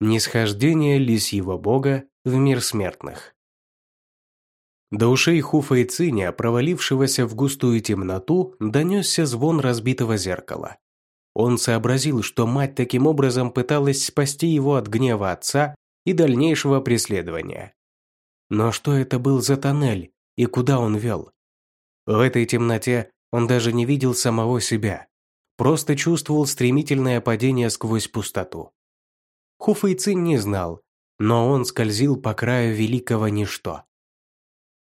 Нисхождение лисьего бога в мир смертных. До ушей Хуфа и Циня, провалившегося в густую темноту, донесся звон разбитого зеркала. Он сообразил, что мать таким образом пыталась спасти его от гнева отца и дальнейшего преследования. Но что это был за тоннель и куда он вел? В этой темноте он даже не видел самого себя, просто чувствовал стремительное падение сквозь пустоту. Хуфэйцин не знал, но он скользил по краю великого ничто.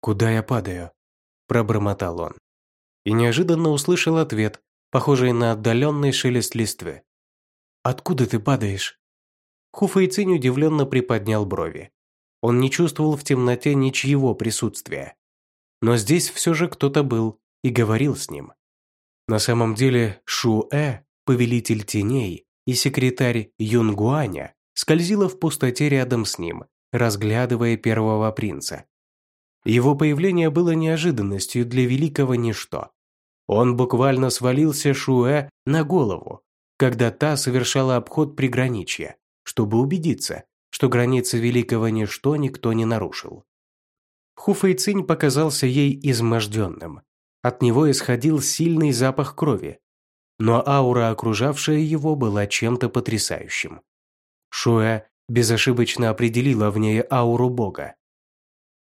«Куда я падаю?» – пробормотал он. И неожиданно услышал ответ, похожий на отдаленный шелест листвы. «Откуда ты падаешь?» Хуфэйцин удивленно приподнял брови. Он не чувствовал в темноте ничьего присутствия. Но здесь все же кто-то был и говорил с ним. На самом деле Шу-Э, повелитель теней, и секретарь Юнгуаня скользила в пустоте рядом с ним, разглядывая первого принца. Его появление было неожиданностью для великого ничто. Он буквально свалился Шуэ на голову, когда та совершала обход приграничья, чтобы убедиться, что границы великого ничто никто не нарушил. Хуфэйцинь показался ей изможденным. От него исходил сильный запах крови, но аура, окружавшая его, была чем-то потрясающим. Шуэ безошибочно определила в ней ауру бога.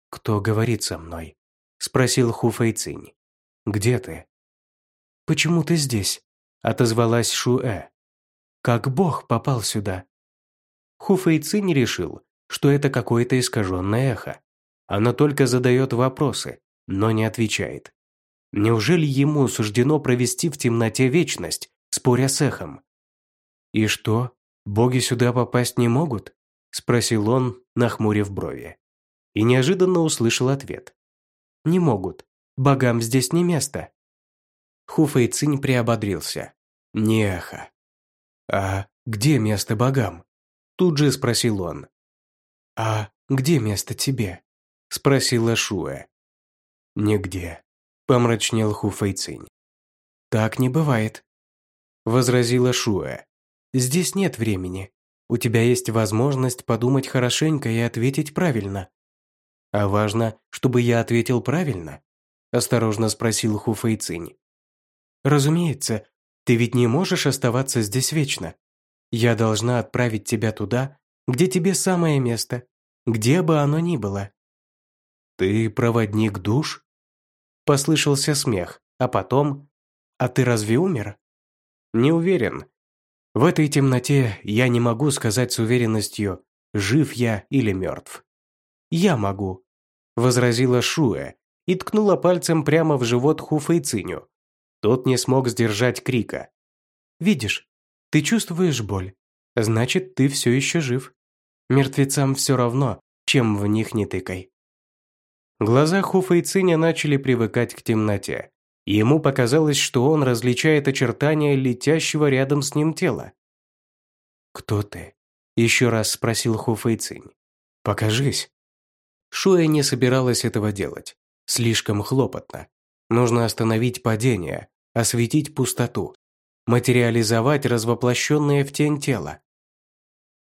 «Кто говорит со мной?» – спросил Ху Фэйцинь. «Где ты?» «Почему ты здесь?» – отозвалась Шуэ. «Как бог попал сюда?» Ху Фэйцинь решил, что это какое-то искаженное эхо. Она только задает вопросы, но не отвечает. Неужели ему суждено провести в темноте вечность, споря с эхом? «И что, боги сюда попасть не могут?» – спросил он, нахмурив брови. И неожиданно услышал ответ. «Не могут. Богам здесь не место». Хуфэй Цинь приободрился. «Не эхо». «А где место богам?» Тут же спросил он. «А где место тебе?» Спросила Шуэ. «Нигде», помрачнел Ху Фэйцинь. «Так не бывает», – возразила Шуэ. «Здесь нет времени. У тебя есть возможность подумать хорошенько и ответить правильно». «А важно, чтобы я ответил правильно?» – осторожно спросил Ху Фэйцинь. «Разумеется, ты ведь не можешь оставаться здесь вечно. Я должна отправить тебя туда, где тебе самое место, где бы оно ни было». «Ты проводник душ?» Послышался смех, а потом «А ты разве умер?» «Не уверен. В этой темноте я не могу сказать с уверенностью, жив я или мертв». «Я могу», – возразила Шуэ и ткнула пальцем прямо в живот Хуфэйциню. Тот не смог сдержать крика. «Видишь, ты чувствуешь боль. Значит, ты все еще жив. Мертвецам все равно, чем в них не тыкай». Глаза Хуфа и Циня начали привыкать к темноте. Ему показалось, что он различает очертания летящего рядом с ним тела. «Кто ты?» – еще раз спросил Хуфа и Цинь. «Покажись». Шуя не собиралась этого делать. Слишком хлопотно. Нужно остановить падение, осветить пустоту, материализовать развоплощенное в тень тело.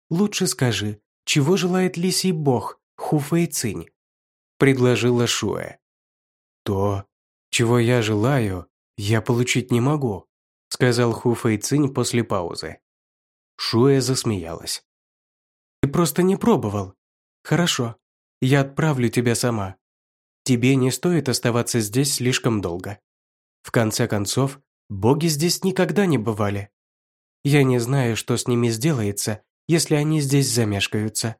«Лучше скажи, чего желает лисий бог, Хуфа и Цинь?» Предложила Шуэ. «То, чего я желаю, я получить не могу», сказал Ху Фэйцинь после паузы. Шуэ засмеялась. «Ты просто не пробовал. Хорошо, я отправлю тебя сама. Тебе не стоит оставаться здесь слишком долго. В конце концов, боги здесь никогда не бывали. Я не знаю, что с ними сделается, если они здесь замешкаются.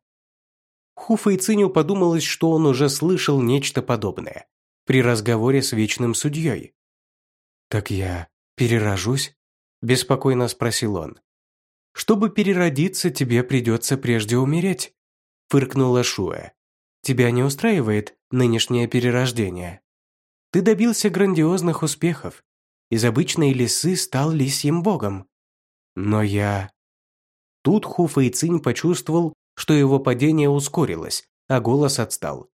Хуфа и Циню подумалось, что он уже слышал нечто подобное при разговоре с вечным судьей. «Так я перерожусь?» – беспокойно спросил он. «Чтобы переродиться, тебе придется прежде умереть», – фыркнула Шуэ. «Тебя не устраивает нынешнее перерождение? Ты добился грандиозных успехов. Из обычной лисы стал лисьим богом. Но я...» Тут Хуфа и Цинь почувствовал, что его падение ускорилось, а голос отстал.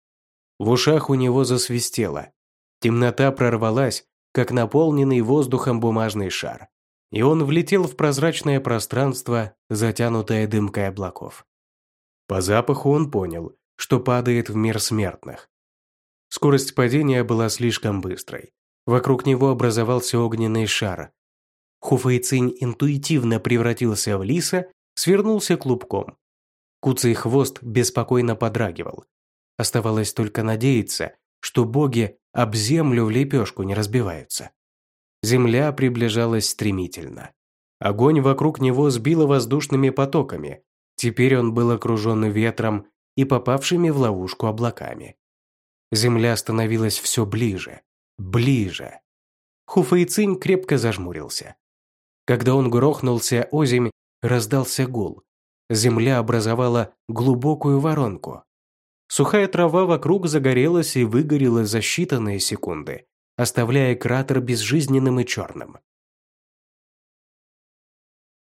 В ушах у него засвистело. Темнота прорвалась, как наполненный воздухом бумажный шар, и он влетел в прозрачное пространство, затянутое дымкой облаков. По запаху он понял, что падает в мир смертных. Скорость падения была слишком быстрой. Вокруг него образовался огненный шар. Хуфэйцинь интуитивно превратился в лиса, свернулся клубком. Куцый хвост беспокойно подрагивал. Оставалось только надеяться, что боги об землю в лепешку не разбиваются. Земля приближалась стремительно. Огонь вокруг него сбило воздушными потоками. Теперь он был окружен ветром и попавшими в ловушку облаками. Земля становилась все ближе, ближе. Хуфэйцинь крепко зажмурился. Когда он грохнулся озимь, раздался гул. Земля образовала глубокую воронку. Сухая трава вокруг загорелась и выгорела за считанные секунды, оставляя кратер безжизненным и черным.